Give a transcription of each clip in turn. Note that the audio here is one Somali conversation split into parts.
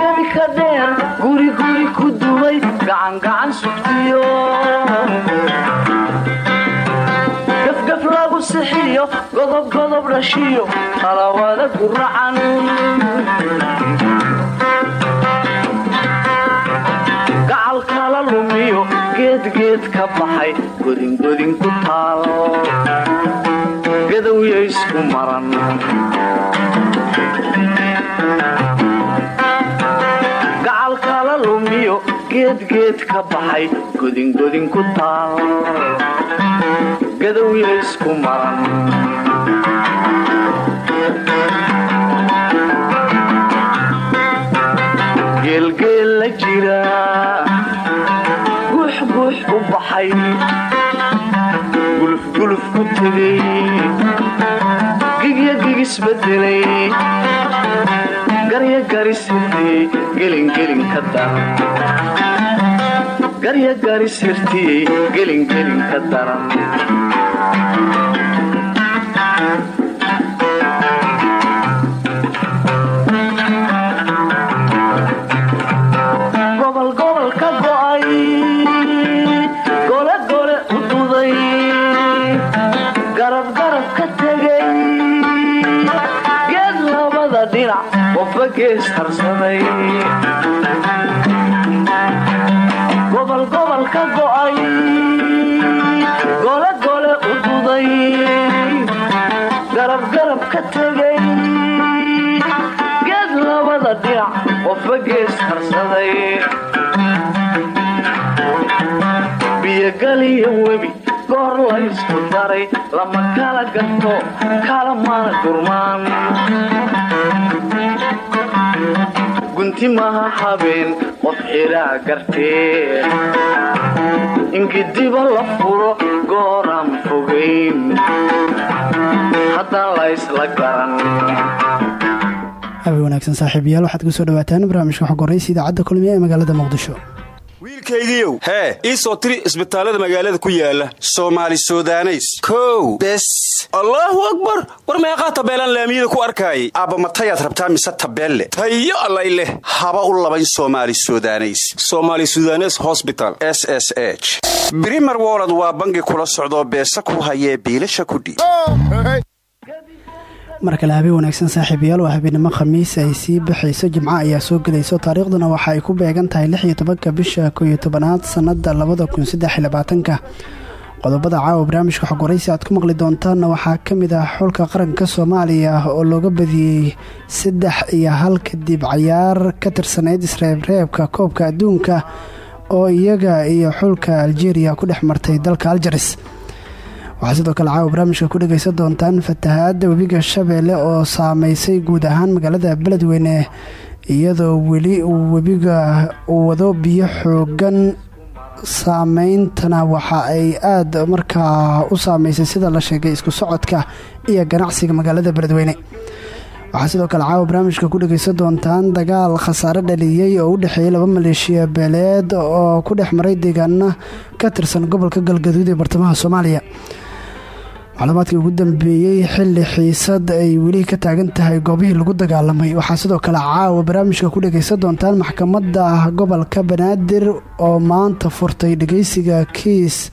gebigebi ka dheer guriguri ku dumay gacangacan sugtiyo gafgaf lagu sixiyo godobgodob dhashiyo talawada guracan gacalkala lumiyo geedgeed ka baxay godingodin ku taal. Gadowya isku maran lumiyo geedgeed ka baxay godingodin ku taal gadowya isku maran geelgeel la jira. Guuxguux u baxay. Gulufguluf ku tegay gigya gigisbedelay garya garisirtiyey gelingelin ka daran qofba gees harsaday gobol gobol ka go'ay gole gole u duday garab garab ka tegay geed labada dhinac qofba gees harsaday biyogaliyo webi goor la isku daray lama kala gato kala mana gurmaan gunti maha habeen qof xiraa gartee ingidiba la furo gooraan fogayn haddaan la isla garan. Habe wanaagsan saaxiibayaal waxaad ku soo dhawaataan barnaamijka xog horeysa idaacadda kulmiye ee magaalada muqdisho wiilkaygiiow hee ii soo tiri isbitaallada magaalada ku yaalla soomaali sudaneys. Kow. Bes. Allaahu akbar. War meeqaa tabeelaan laamiyada ku arkaayay. Aabba matayaad rabtaa mise tabeelle? Tayo allay leh. Haba u labayn soomaali sudaneys. Somaali sudanes hosbital s s h. Brimer wolod waa bangi kula socdoo beesa ku hayee biilasha kudhiib mar kale habeen wanaagsan saaxiibayaal waa habeenimo khamiis ay sii baxayso jimco ayaa soo gelayso. Taariikhduna waxa ay ku beegan tahay lix bisha kooiyo tobanaad sannada labada kun qodobada caawa barnaamijka xog aad ku maqli doontaanna waxaa ka mid ah xulka qaranka soomaaliya oo looga badiyey saddex iyo hal kadib cayaar ka tirsanayd isreebreebka koobka adduunka oo iyaga iyo xulka aljeeriya ku dhex martay dalka aljaris waxaa sidoo kale caawa barnaamijka ku dhegaysan doontaan fatahaadda webiga shabeelle oo saameysay guud ahaan magaalada beledweyne iyadoo weli webiga uu wado biyo xoogan saameyntana waxa ay aad markaa u saameysay sida la sheegay isku socodka iyo ganacsiga magaalada beledweyne. Waxaa sidoo kale caawa barnaamijka ku dhegaysan doontaan dagaal khasaare dhaliyey oo u dhexeeyay laba maleeshiya beeleed oo ku dhex maray ka tirsan gobolka galgaduud ee bartamaha soomaaliya macluumaadkii ugu dambeeyey xilli xiisad ay weli ka taagan tahay goobihii lagu dagaalamay. Waxaa sidoo kale caawa barnaamijka ku dhegaysan doontaan maxkamadda gobolka banaadir oo maanta furtay dhegeysiga kiis.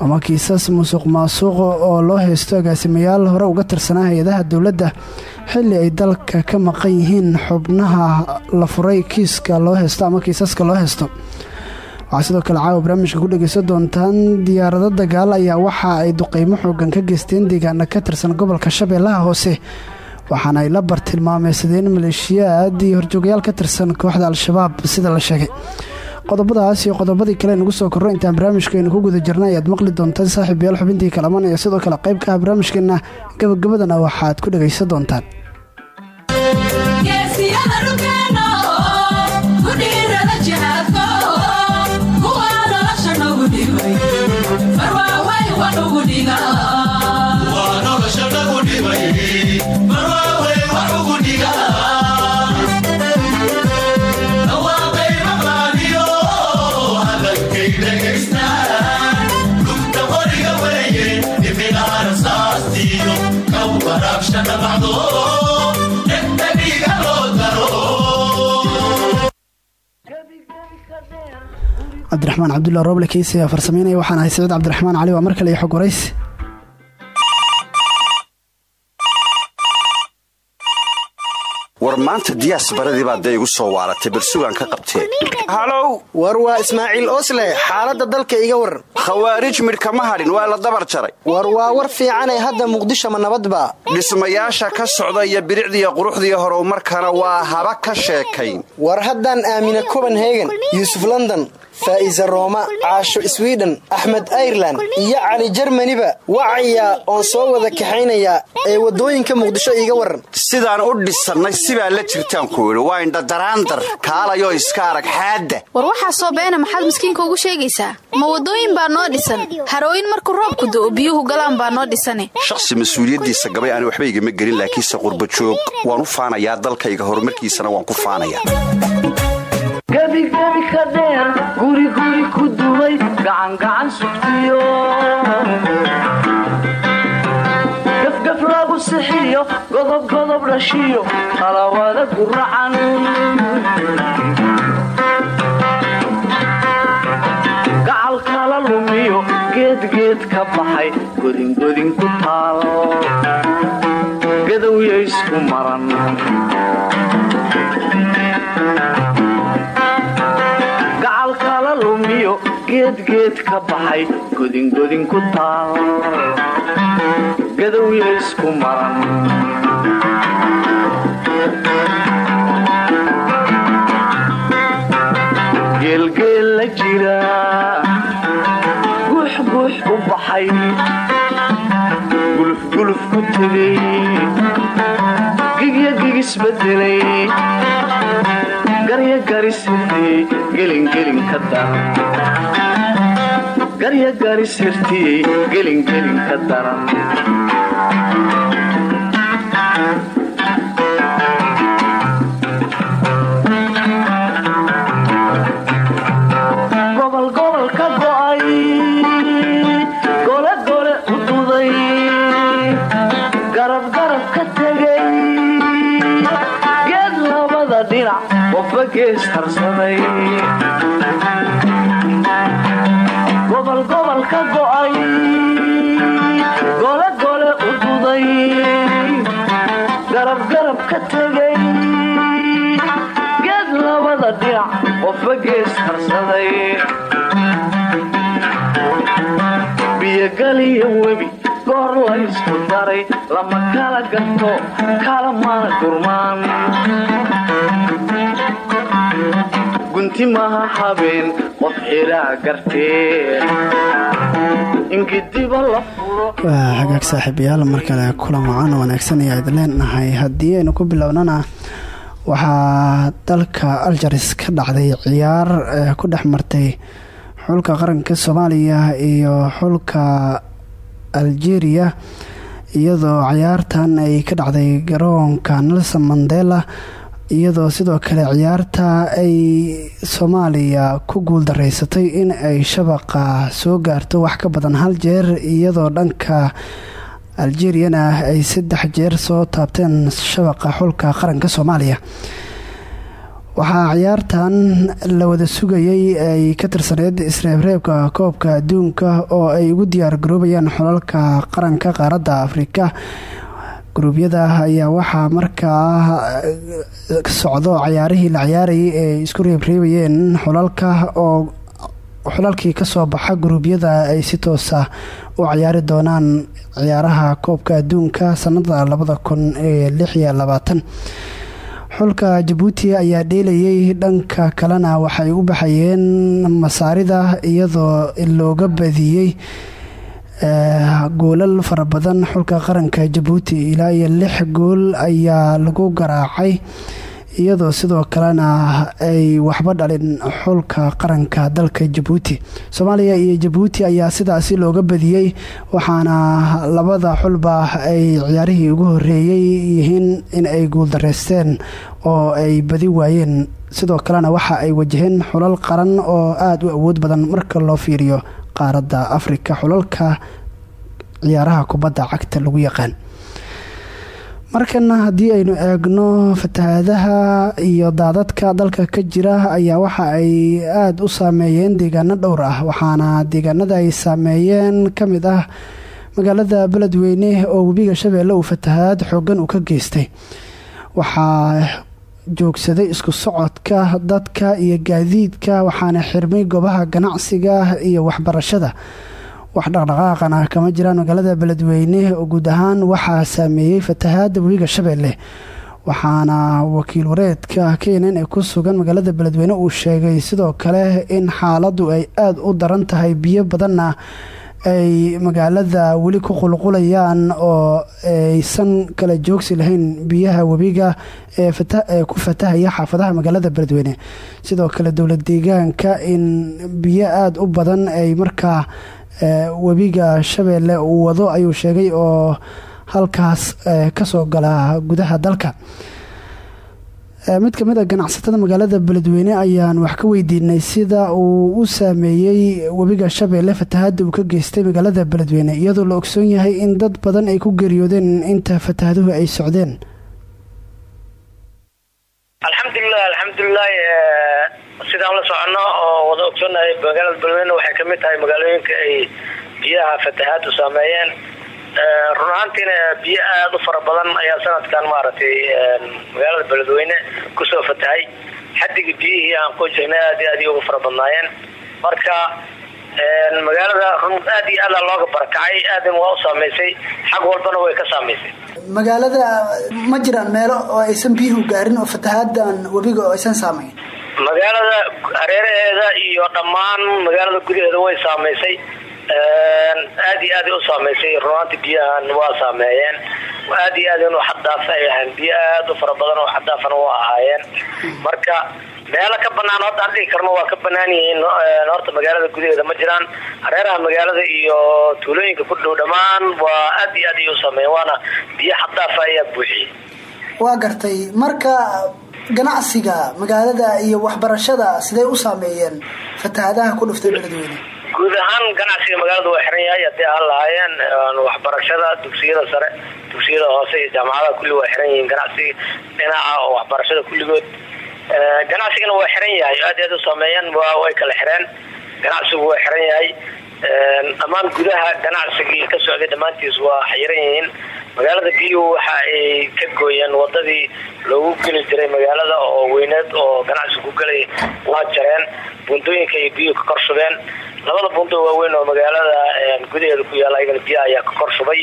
Ama kiisas musuq maasuqa oo loo haysto agaasimayaal hore uga tirsanaa hay'adaha dowladda. Xilli ay dalka ka maqan yihiin xubnaha la furay kiiska loo haysto ama kiisaska loo haysto waxaa sidoo kale caawa barnaamijka ku dhegaysan doontaan diyaarado dagaal ayaa waxa ay duqeymo xoogan ka geysteen deegaana ka tirsan gobolka shabeellaha hoose waxaana ay la bartilmaameysadeen maleeshiyaad iyo horjoogayaal ka tirsan kooxda al-shabaab sida la sheegay. Qodobadaas iyo qodobadii kale nagu soo korro intaan barnaamijkeenu ku guda jirna ayaad maqli doontaan saaxiibayaal xubintii kalaman ee sidoo kale qayb ka ah barnaamijkeena gabagabadana waxaad ku dhegaysan doontaan cabdiraxmaan cabdulla roble keysi ayaa farsameynaya. Waxaan ahay saciid cabdiraxmaan cali waa mar kale iyo xog waraysi war maanta diyaas baradii baa dee igu soo waaratay barsugaan ka qabtee. Halow war waa ismaaciil osle xaaladda dalka iga waran khawaarij midh kama hadhin waa la dabar jaray. War waa war fiicanee hadda muqdisho ma nabadba dhismayaasha ka socda iyo bilicdiiyo quruxdiiyo horumarkana waa haba ka sheekayn. War haddaan aamina copenhagen yuusuf london faa'iisa rooma caasho swiden axmed airelan iyo cali jermaniba wacaya oon soo wada kaxaynayaa ee waddooyinka muqdisho iiga waran sidaan u dhisannay sibaa la jirtaan ku idhi waa indhadaraandar kaalayoo iska arag xaadda. War waxaa soo beena maxaad miskiinka ugu sheegaysaa? Ma waddooyin baa noo dhisan? Harooyin markuu roobku do'o biyuhu galaan baa noo dhisane. Shakhsi mas'uuliyaddiisa gabay aan waxba igama gelin laakiinse qurba joog. Waan u faanayaa dalkayga horumarkiisana waan ku faanayaa gebigebi ka dheer guriguri ku duway gacangacan sugtiyo. Gafgaf lagu sixiyo godobgodob dhashiyo qalawada guracan gacal kala lumiyo geedgeed ka baxay godingodin ku taal gadowya isku maran geedgeed ka baxay godingodin ku taal gadowya isku maran geelgeel la jira guuxguux u baxay gulufguluf ku tegay gigya gigisbedelay garya garisirtiyey gelingelin ka daran garya garisirtiyey gelingelin ka daran biyogaliyo webi goor la ysku daray lama kala gato kala mana gurmaan gunti habeen qof xidhaa gartee waa hagaag saaxiibayaal mar kale kulan wacan wanaagsan ayaa idin leenahay. Haddii aynu ku bilownana waxaa dalka aljaris ka dhacday ciyaar ku dhex martay xulka qaranka soomaaliya iyo xulka algeria iyadoo ciyaartan ay ka dhacday garoonka nelson mandela iyadoo sidoo kale ciyaarta ay soomaaliya ku guuldareysatay in ay shabaqa soo gaarto wax ka badan hal jeer iyadoo dhanka algeriana ay saddex jeer soo taabteen shabaqa xulka qaranka soomaaliya waxaa ciyaartan la wada sugayay ay ka tirsaneyd isreebreebka koobka adduunka oo ay ugu diyaar garoobayaan xulalka qaranka qaaradda afrika. Guruubyada ayaa waxaa markaa socdo cayaarihii la ciyaarayay ee isku reebreebayeen xulalka oo xulalkii ka soo baxa guruubyada ay si toosa u ciyaari doonaan ciyaaraha koobka adduunka sanada labada xulka jabuuti ayaa dheelayay dhanka kalena waxay u baxayeen masaarida iyadoo looga badiyey goolal fara badan. Xulka qaranka jabuuti ilaa iyo lix gool ayaa lagu garaacay iyadoo sidoo kalena ay waxba dhalin xulka qaranka dalka jabuuti soomaaliya iyo jabuuti ayaa sidaasi looga badiyey waxaana labada xulba ay ciyaarihii ugu horeeyey yihiin in ay guuldareysteen oo ay badi waayeen. Sidoo kalena waxa ay wajaheen xulal qaran oo aada u awood badan marka loo fiiriyo qaaradda afrika. Xulalka ciyaaraha kubadda cagta lagu yaqaan markana haddii aynu eegno fatahaadaha iyo daadadka dalka ka jira ayaa waxa ay aada u saameeyeen deegaano dhowr ah waxaana deegaanada ay saameeyeen ka mid ah magaalada beledweyne oo webiga shabeelle uu fatahaad xoogan uu ka geystay. Waxaa joogsaday isku socodka dadka iyo gaadiidka waxaana xirmay goobaha ganacsiga iyo waxbarashada wax dhaqdhaqaaqan ah kama jiraan magaalada beledweyne oo guud ahaan waxaa saameeyey fatahaada webiga shabeelle. Waxaana wakiil wareedka kenen ee ku sugan magaalada beledweyne uu sheegay sidoo kale in xaaladu ay aada u daran tahay biyo badanna ay magaalada weli ku qulqulayaan oo aysan kala joogsi lahayn biyaha webiga ee ku fatahaya xaafadaha magaalada beledweyne. Sidoo kale dowlad deegaanka in biyo aada u badan ay markaa webiga shabeelle uu wado ayuu sheegay oo halkaas ka soo gala gudaha dalka. Mid ka mid a ganacsatada magaalada beledweyne ayaan wax ka weydiinay sida uu u saameeyey webiga shabeelle fatahaada uu ka geystay magaalada beledweyne iyadoo la ogsoon yahay in dad badan ay ku geeriyoodeen inta fatahaaduhu ay socdeen. Alxamdulilah alxamdulilah sidaan la socono oo wada ogsoonahay magaalada beledweyne waxay ka mid tahay magaalooyinka ay biyaha fatahaadu saameeyeen. Run ahaantiina biyo aada u fara badan ayaa sanadkan maaragtay magaalada beledweyne ku soo fatahay. Xadigii biyihii aan ku jirnay aad aad uga fara badnaayeen. Marka magaalada run aad iyo aada looga barakacay aadan waa u saameysay xag walbana way ka saameysay. Magaalada ma jiraan meelo oo aysan biyuhu gaarin oo fatahaadan webiga oo aysan saamayn magaalada hareeraheeda iyo dhammaan magaalada gudaheeda way saameysay aad iyo aad u saameysay runaanti biyahan waa saameeyeen. Aad iyo aad inuu xaddaaf ay ahayn biyo aad u fara badan oo xaddaafana waa ahaayeen. Marka meelo ka banaan horta aan dhigi karno waa ka banaan yihiin horta magaalada gudaheeda ma jiraan. Hareeraha magaalada iyo tuulooyinka ku dhow dhammaan waa aad iyo aad ay u saameeyeen waana biyo xaddaafa ayaa buuxiyey waa gartay. Marka ganacsiga magaalada iyo waxbarashada siday u saameeyeen fatahaadaha ku dhuftay beledweyne? Guud ahaan ganacsiga magaalada waa xiran yahay haddii aan lahaayeen waxbarashada dugsiyada sare dugsiyada hoose iyo jaamacadaha kulli waa xiran yihiin ganacsiga dhinaca oo waxbarashada kulligood. Ganacsigana waa xiran yahay aad aad u saameeyeen way kala xireen ganacsigu waa xiran yahay dhammaan gudaha ganacsigii ka socday dhammaantiis waa xiran yihiin. Magaalada biyuhu waxa ay ka gooyeen wadadii loogu geli jiray magaalada oo weyneed oo ganacsigu ku gelay waa jareen. Buundooyinka ay biyuhu ka korshubeen labada buundo waaweyn oo magaalada gudaheeda ku yaalla ayagana biyaha ayaa ka korshubay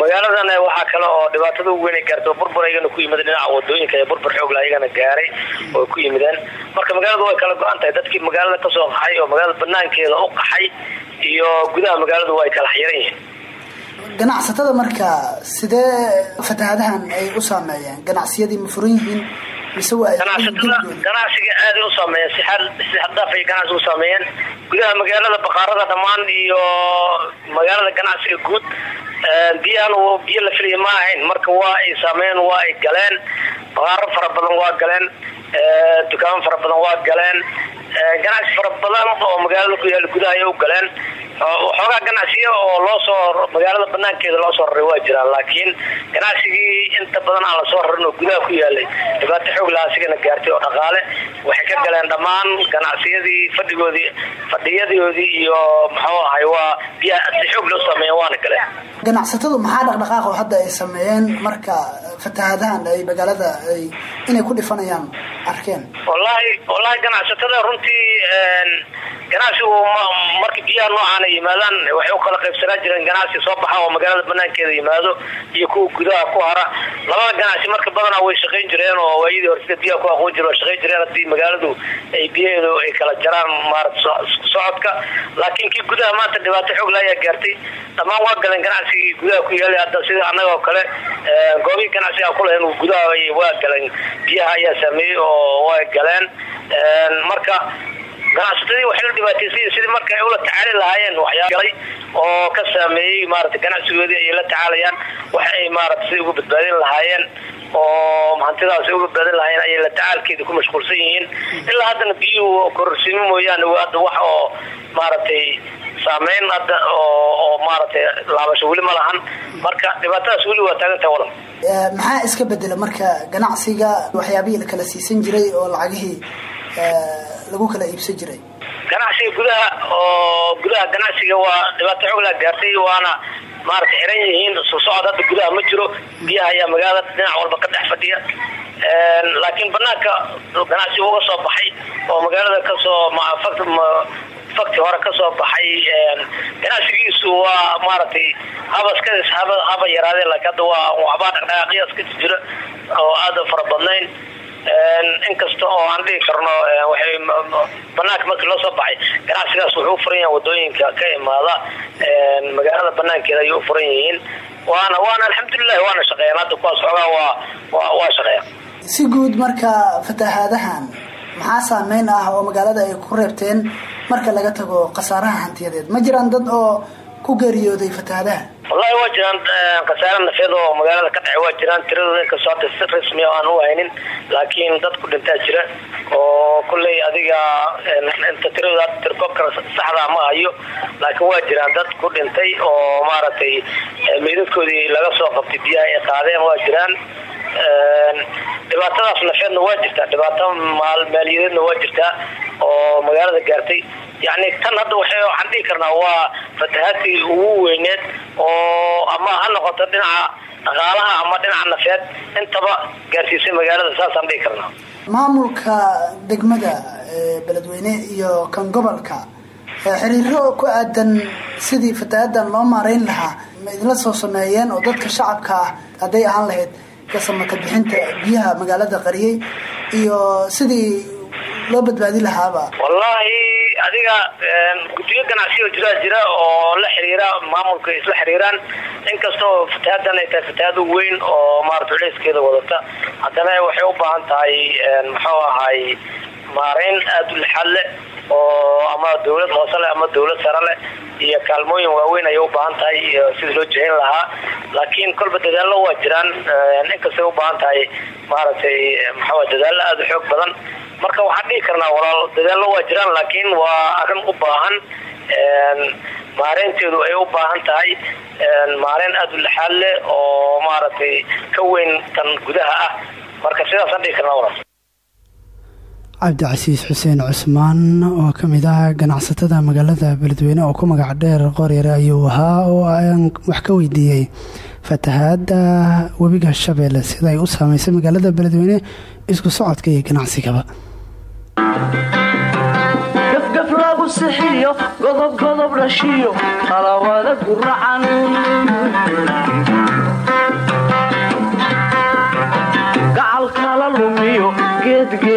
magaaladan waxaa kale oo dhibaatada ugu weyn ay gaartay burbur ayagana ku yimid dhinaca waddooyinka ee burbur xoogla ayagana gaaray oo ku yimideen. Marka magaalada way kala go-an tahay dadkii magaalada ka soo qaxay oo magaalada banaankeeda u qaxay iyo gudaha magaaladu way kala xiran yihiin. Ganacsatada marka sidee fatahaadahan ay u saameeyeen? Ganacsiyadii ma furan yihiin ganacsiga aaday u saameeyeen si si xaddaaf ay ganacsiga u saameeyeen gudaha magaalada baqaarada dhammaan iyo magaalada ganacsiga guud biyahan biyo la filaya ma ahayn marka waa ay saameeyeen waa ay galeen. Baqaaro fara badan waa galeen dukaamo fara badan waa galeen. Ganacsi fara badan oo magaalada ku yaalla gudaha ayay u galeen. Waxoogaa ganacsiya oo loo soo magaalada banaankeeda loo soo raray waa jiraan laakiin ganacsigii inta badan aan la soo rarin oo gudaha ku yaalay dhibaato xoog laha asigana gaartay oo dhaqaale. Waxay ka galeen dhammaan ganacsiyadii fadhigoodii fadhiyadoodii iyo muxuu ahay waa si xoog loo saameeya waana galeen. Ganacsatadu maxaa dhaqdhaqaaq oo hadda ay sameeyeen marka fatahaadahan ay magaalada ay inay ku dhifanayaan arkeen wallahi wallahi ganacsatada runtii ganacsigu marka biyaha noocaana yimaadaan waxay u kala qaybsanaa jireen ganacsi soo baxa oo magaalada banaankeeda yimaado iyo kuwa gudaha ku hara. Labada ganacsi marka badanaa way shaqayn jireen oo waayadii hore biyaha ku aqoon jire waa shaqayn jireen haddii magaaladu ay biyaheedu ay kala jaraan maarata socodka. Laakiin kii gudaha maanta dhibaato xoogla ayaa gaartay. Dhammaan waa galeen ganacsigii gudaha ku yaalay hadda sida annaga oo kale goobihii ganacsiga ku lahayn gudaha waa galeen. Biyaha ayaa saameeyey oo way galeen. Marka ganacsatadii waxay la dhibaataysay sidii marka ula tacaali lahaayeen waxyaalay oo ka saameeyey maarata ganacsigoodii ayay la tacaalayaan wax ay maarata sidii uga badbaadin lahaayeen oo hantidaas uga badbaadin lahaayeen ayay la tacaalkeeda ku mashquulsan yihiin. Ilaa haddana biyuhu kororsiimo mooyaane hadda wax oo maaragtay saameyn hadda oo maaragtay laabasho weli ma lahan. Marka dhibaatadaas weli waa taagantaha wadan. Maxaa iska bedela marka ganacsiga waxyaabihii la kala siisan jiray oo lacagihii lagu kala iibsan jiray. Ganacsiga gudaha oo gudaha ganacsiga waa dhibaato xooglaa gaartay waana maarata xiran yihiin soo socod hadda gudaha ma jiro biyaha ayaa magaalada dhinac walba ka dhex fadhiya. Laakiin banaanka ganacsiga uga soo baxay oo magaalada ka soo fakti hore ka soo baxay ganacsigiisu waa maaragtay habaskadis haba haba yaraadeen laakiin waa waxbaa dhaqdhaqaaqyaas ka jira oo aada fara badnayn inkasta oo aan dhigi karno banaanka markii loo soo baxay ganacsigaas wuxuu ufuran yahay waddooyinka ka imaada magaalada banaankeeda ayay ufuran yihiin waana waana alxamdulilahi waana shaqeeyaan hadda kuwaas xoogaa waa waa shaqeeyaan si guud marka fatahaadahan maxaa saameyn ah oo magaalada ay ku reebteen marka laga tago khasaaraha hantiyadeed ma jiraan dad oo ku geeriyooday fatahaadaha wallahi waa jiraan khasaare nafeed oo magaalada ka dhacay waa jiraan. Tiradooda inkastoo hadda si rasmi aan u haynin laakiin dad ku dhintaa jira oo kulley adiga inta tiradooda tirkoobka saxda ma hayo laakiin waa jiraan dad ku dhintay oo maaragtay meydadkoodii laga soo qabtay biyaha ay qaadeen waa jiraan dhibaatadaas nafeedna waa jirtaa. Dhibaato maaliyadeedna waa jirtaa oo magaalada gaartay. Yani tan hadda waxaan dhihi karnaa waa fatahaadkii ugu weyneed oo ama ha noqoto dhinaca dhaqaalaha ama dhinaca nafeed. Intaba gaarsiisay magaalada saasaan dhihi karnaa. Maamulka degmada beledweyne iyo kan gobolka xiriiro ku aadan sidii fatahaadan loo maarayn lahaa ma idinla soo sameeyeen oo dadka shacabka ah hadday ahaan lahayd kasamaka bixinta biyaha magaalada qariyey iyo sidii loo badbaadi lahaaba. Wallahi adiga guddiyo ganacsiyo jiraa jira oo la xiriira maamulka isla xiriiraan inkastoo fatahaadan ay tahay fatahaad weyn oo maarata culeyskeeda wadata. Haddana waxay u baahan tahay muxuu ahay maarayn aada u lixaad oo ama dawlad hoose leh ama dawlad sare leh iyo kaalmooyin waaweyn ayay u baahan tahay iyo sidii loo jehin lahaa. Laakiin kolba dadaallo waa jiraan inkastay u baahan tahay maaragtay maxaa dadaallo aada u xoog badan. Marka waxaan dhihi karnaa walaal dadaallo waa jiraan laakiin waa arrin u baahan maareynteedu ay u baahan tahay maareyn aada u lixaad leh oo maaragtay ka weyn tan gudaha ah. Marka sidaasaan dhihi karnaa walaal cabdicasiis xuseen cusmaan oo ka mid ah ganacsatada magaalada beledweyne oo ku magac dheer qoryare ayuu ahaa oo aan wax ka weydiiyey fatahaada webiga shabeelle sida ay u saameysay magaalada beledweyne isku socodka iyo ganacsigaba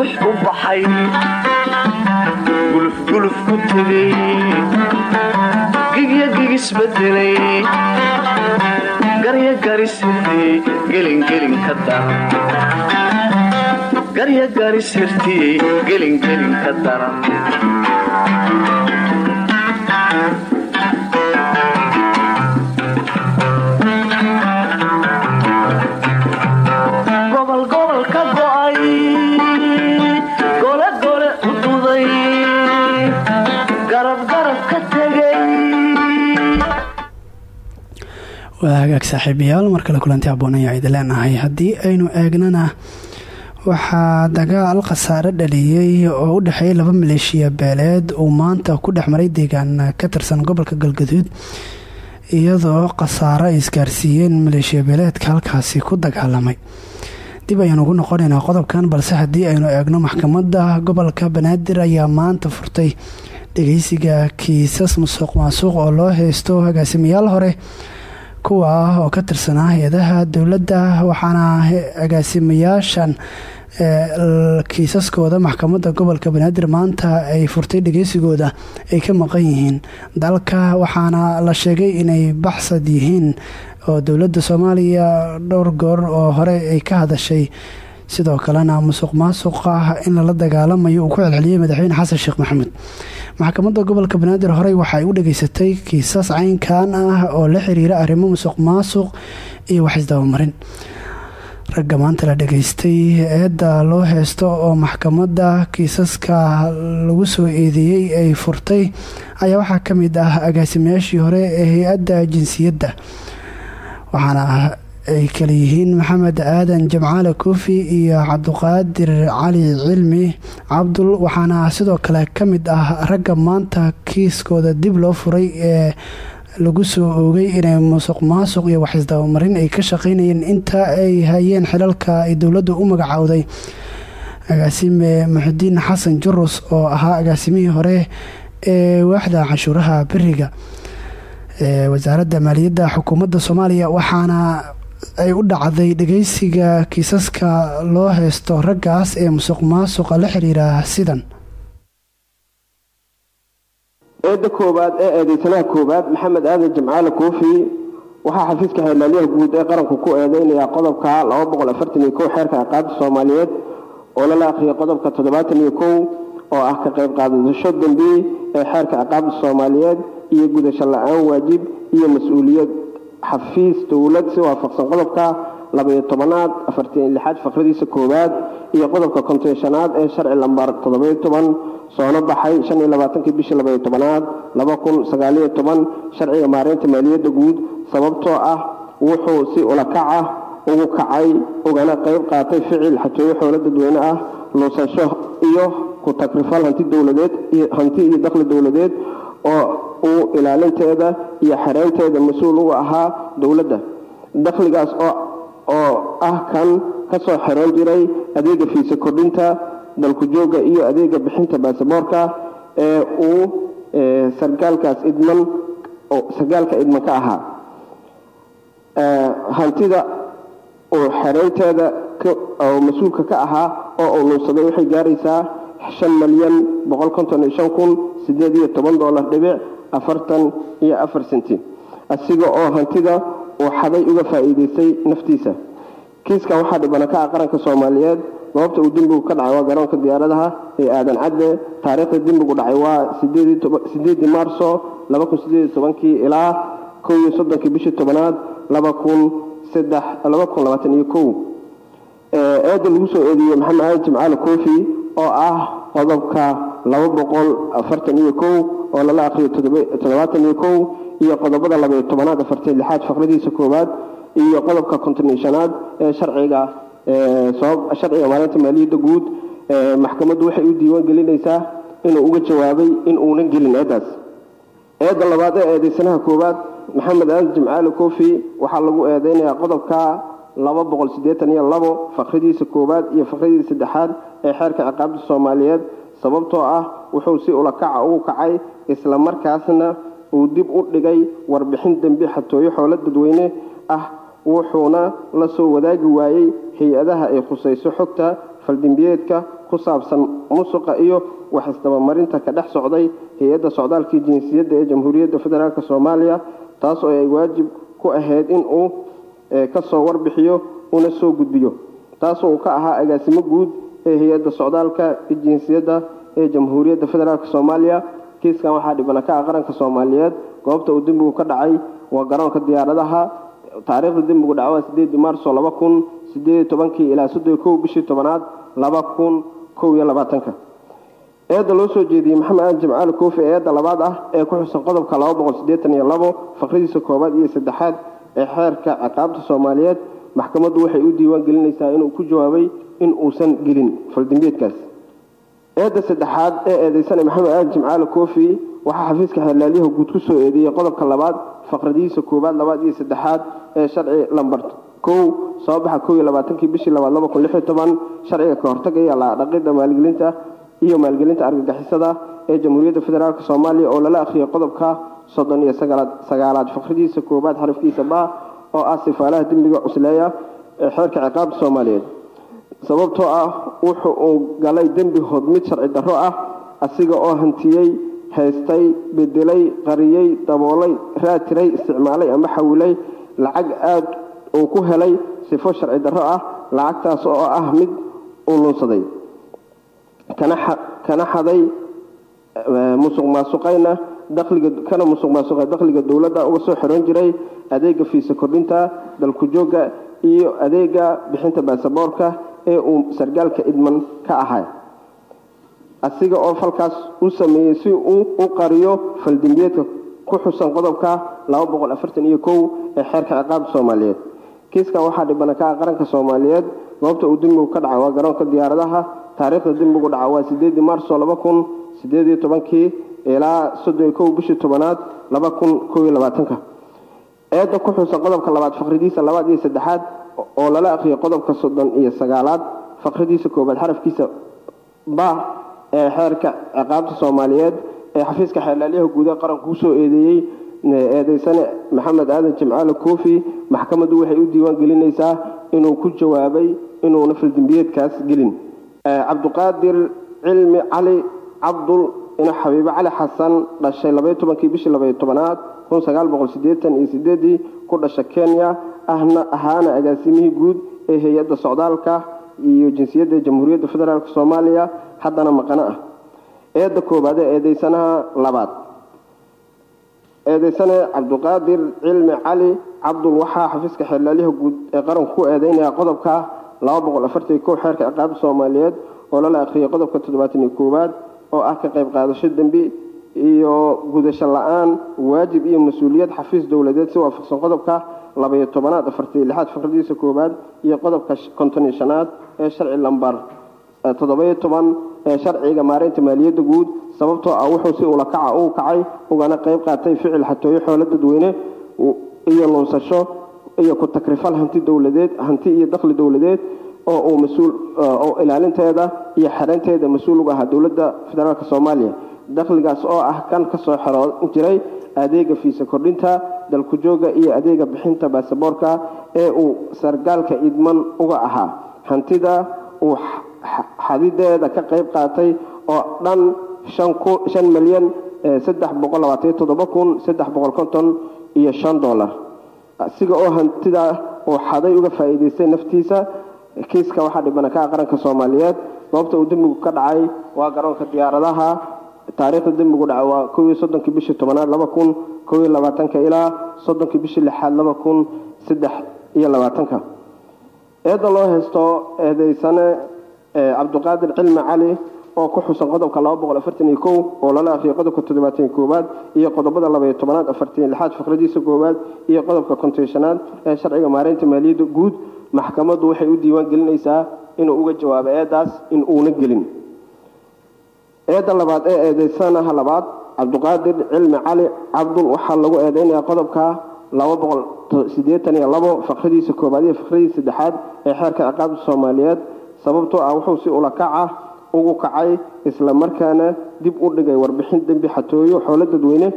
guuxguux u baxay gulufguluf ku tegay gigya gigisbedelay garya garisirtiyey gelingelin ka daran waa hagaag saaxiibayaal mar kale kulanti aboon ayaa idin leenahay. Haddii aynu eegnana waxaa dagaal khasaare dhaliyey oo u dhexeeyay laba maleeshiya beeleed uu maanta ku dhex deegaan ka tirsan gobolka galgaduud iyadoo khasaare ay isgaarsiiyeen maleeshiya beeleedka halkaasi ku dagaalamay. Dib ayaan ugu noqonaynaa qodobkan balse haddii aynu eegno maxkamadda gobolka banaadir ayaa maanta furtay dhegeysiga kiisas musuq maasuuq oo loo haysto. Agaasimayaal hore kuwa oo ka tirsanaa hay'adaha dowladda waxaana agaasimayaashan kiisaskooda maxkamadda gobolka banaadir maanta ay furtay dhegeysigooda ay ka maqan yihiin. Dalka waxaana la sheegay inay baxsad yihiin oo dowladda soomaaliya dhowr goor oo hore ay ka hadashay sidoo kalena musuq maasuqa in lala dagaalamayo uu ku celceliyey madaxweyne xasan sheekh maxamuud maxkamadda gobolka banaadir horey waxay u dhageysatay kiisas caynkan ah oo la xiriira arrimo musuq maasuq iyo wax isdabamarin ragga maanta la dhageystay eedda loo heysto oo maxkamadda kiisaska lagu soo eedeeyey ay furtay ayaa waxaa ka mid ah agaasimayaashii hore ee hay'adda jinsiyadda waxaana ay kala yihiin maxamed aadan jamcaale koofi iyo cabduqaadir cali cilmi cabdul waxaana sidoo kale ka mid ah ragga maanta kiiskooda dib loo furay ee lagu soo oogay inay musuq maasuq iyo wax isdabamarin ay ka shaqaynayeen inta ay hayeen xilalka ay dowladdu u magacowday agaasime muxudiin xasan jurus oo ahaa agaasimihii hore ee waaxda cashuuraha beriga ee wasaaradda maaliyadda xukuumadda soomaaliya waxaana ay u dhacday dhageysiga kiisaska loo heysto raggaas ee musuq maasuqa la xiriira sidan. Eedda koowaad ee eedeysanaha koowaad maxamed aadan jamcaale koofi waxaa xafiiska xeerlaaliyaha guud ee qaranku ku eedeynayaa qodobka xeerka aqaabta soomaaliyeed oo lala akhriyay qodobka oo ah ka qayb qaadasho dambi ee xeerka aqaabta soomaaliyeed iyo gudasho la'aan waajib iyo mas'uuliyad xafiis dowlad si waafaqsan qodobka labaiyo tobanaad afartan lixaad faqradiisa koowaad iyo qodobka konteeshanaad ee sharci lambar toddobiyo toban soona baxay shan iyo labaatankii bishii labaiyo tobanaad laba kun sagaaliyo toban sharciga maareynta maaliyadda guud sababtoo ah wuxuu si ulakaca ugu kacay ugana qayb qaatay ficil xatooyo xoolo dadweyne ah luusasho iyo ku takrifal hanti dowladeed hanti iyo dakhli dowladeed oo uu ilaalinteeda iyo xereynteeda mas'uul uga ahaa dowladda. Dakhligaas oo ah kan ka soo xeroon jiray adeega fiisa kordhinta dalku jooga iyo adeega bixinta baasaboorka ee uu sargaalkaas idman sargaalka idman ka ahaa. Hantida uu xereynteeda oo mas'uulka ka ahaa oo uu nuunsaday waxay gaaraysaa shan malyan boqol konton iyo shan kun sideed iyo toban dolar dhibic afartan iyo afar senti. Asiga oo hantida uu xaday uga faa'iidaystay naftiisa. Kiiskan waxaa dhibana ka ah qaranka soomaaliyeed. Goobta uu dembigu ka dhacay waa garoonka diyaaradaha ee aadan cadde. Taariikhda dembigu dhacay waa sideedii maarso ilaa kow iyo soddonkii bishii tobanaad eedda lagu soo eedeeyey maxamed aadan jimcaale koofi oo ah qodobka oo lala toddobaatan iyo qodobada labaiyo tobanaad afartan lixaad faqradiisa koowaad iyo qodobka konton shanaad ee sharciga maalinta maaliyadda guud maxkamaddu waxay u diiwaan gelinaysaa inuu uga jawaabay in uunan gelin eeddaas. Eedda labaad ee eedeysanaha koowaad maxamed aadan jimcaale koofi waxaa lagu eedeynayaa qodobka faqradiisa koowaad iyo faqradiisa saddexaad ee xeerka ciqaabta soomaaliyeed sababtoo ah wuxuu si ulakaca ugu kacay isla markaasna uu dib u dhigay warbixin dembi xatooyo xoolo dadweyne ah wuxuuna la soo wadaagi waayey hay'adaha ay khusayso xogta faldembiyeedka ku saabsan musuqa iyo wax isdabamarinta ka dhex socday hay'adda socdaalkii jinsiyadda ee jamhuuriyadda federaalk soomaaliya taas oo ay waajib ku ahayd in uu ka soo warbixiyo una soo gudbiyo taasoo uu ka ahaa agaasimo guud ee hay'adda socdaalka jinsiyadda ee jamhuuriyadda federaalk soomaaliya. Kiiskan waxaa dhibana ka ah qaranka soomaaliyeed. Goobta uu dembigu ka dhacay waa garoonka diyaaradaha. Taariikhda dembigu dhaca waa sideedii maarso laba kun sideed tobankii ilaa soddon kow bishii tobanaad laba kun kow iyo labaatanka. Eedda loo soo jeediyey maxamed aadan jimcaali koofi ee eedda labaad ah ee ku xusan qodobka laba boqol siddeetan iyo labo faqradiisa koowaad iyo saddexaad ee xeerka ciqaabta soomaaliyeed maxkamaddu waxay u diiwaan gelinaysaa inuu ku jawaabay in uusan gelin faldembiyeedkaas eedda saddexaad ee eedeysana maxamed aadan jimcaale koofi waxaa xafiiska xeerlaaliyaha guud ku soo eedeeyey qodobka labaad faqradiisa koowaad labaad iyo saddexaad ee sharci lambar kow soo baxa kow iyo labaatankii bishii labaad laba kun lix iyo toban sharciga ka hortagaya laadhaqida maalgelinta iyo maalgelinta argagixisada ee jamhuuriyadda federaalk soomaaliya oo lala akhriyay qodobka soddon iyo sagaalaad faqridiisa koobaad xarafkiisa ba oo ah sifaalaha dembiga cusleeya ee xeerka ciqaabta soomaaliyeed. Sababtoo ah wuxu uu galay dembi hodmid sharci darro ah asiga oo hantiyey haystay bedelay qariyey daboolay raatiray isticmaalay ama xawilay lacag aad uu ku helay sifo sharci darro ah lacagtaas oo ah mid uu lunsaday. Kana xaday musuq maasuqayna kana musuq maasuqay dakhliga dowladda uga soo xiran jiray adeega fiisa kordhinta dalku joogga iyo adeega bixinta baasaboorka ee uu sargaalka idman ka ahay. Asiga oo falkaas u sameeyey si uu u qariyo faldembiyeedka ku xusan qodobka ee xeerka ciqaabta soomaaliyeed. Kiiskan waxaa dhibana ka ah qaranka soomaaliyeed goobta uu dembigu ka dhaca waa garoonka diyaaradaha. Taariikhda dembigu dhaca waa sideedii ilaa bishii tobanaad eedda ku xusan qodobka labaad faqridiisa labaad iyo saddexaad oo lala akhriyay qodobka soddon iyo sagaalaad faqridiisa koobaad xarafkiisa ba ee xeerka ciqaabta soomaaliyeed ee xafiiska xeelaalyaha guud ee qaranka ku soo eedeeyey eedeysane maxamed aadan jimcaale koofi maxkamaddu waxay u diiwaan gelinaysaa inuu ku jawaabay inuuna faldembiyeedkaas gelin. Cabduqaadir cilmi cali cabdul ina xabiibe cali xasan dhashay labaiyo tobankii bishii labaiyo tobanaad kun sagaal boqol sideetan iyo sideedii ku dhasha kenya ahna ahaana agaasimihii guud ee hay'adda socdaalka iyo jinsiyadda jamhuuriyadda federaalk soomaaliya haddana maqano ah. Eedda koobaad ee eedeysanaha labaad. Eedeysane cabduqaadir cilmi cali cabdul waxaa xafiiska xeelaalyaha guud ee qaranku ku eedeynaya qodobka xeerka ciqaabta soomaaliyeed oo lala akhriyay qodobka toddobaatan iyo koowaad oo ah ka qayb qaadasho dembi iyo gudasho la'aan waajib iyo mas'uuliyad xafiis dowladeed si waafaqsan qodobka labaiyo tobanaad afartiyo lixaad faqradiisa koowaad iyo qodobka konton iyo shanaad ee sharci lambar toddobayo toban ee sharciga maareynta maaliyadda guud sababtoo ah wuxuu si ulakaca uu kacay ugana qayb qaatay ficil xatooyo xoolo dadweyne iyo lunsasho iyo ku takrifal hanti dowladeed hanti iyo dakhli dowladeed oo uu mas'uul oo ilaalinteeda iyo xereynteeda mas'uul uga ahaa dowladda federaalk soomaaliya. Dakhligaas oo ah kan ka soo xeroon jiray adeega fiisa kordhinta dalku jooga iyo adeega bixinta baasaboorka ee uu sargaalka idman uga ahaa. Hantida uu xadideeda ka qayb qaatay oo dhan milyan iyo shan dollar. Asiga oo hantida uu xaday uga faa'iidaystay naftiisa kiiska waxaa dhibana ka ah qaranka soomaaliyeed. Goobta uu dembigu ka dhacay waa garoonka diyaaradaha. Taariikhda dembigu dhaca waa kow iyo soddonkii bishii tobanaad laba kun kow labaatanka ilaa soddonkii bishii lixaad laba kun saddex iyo labaatanka. Eedda loo haysto eedeysane cabduqaadir cilmi cali oo ku xusan qodobka oo lala akhriyay qodobka toddobaatan iyo qodobada lixaad faqradiisa koowaad iyo qodobka konteeshanaad ee sharciga maareynta maaliyadda guud maxkamaddu waxay u diiwaan gelinaysaa inuu uga jawaabo eedaas in uuna gelin. Eedda labaad ee eedeysanaha labaad cabduqaadir cilmi cali cabdul waxaa lagu eedeynaya qodobka faqradiisa koobaad iyo faqradiisa saddexaad ee xeerka ciqaabta soomaaliyeed sababtoo ah wuxuu si ulakac ah ugu kacay isla markaana dib u dhigay warbixin dembi xatooyo xoolo dadweyne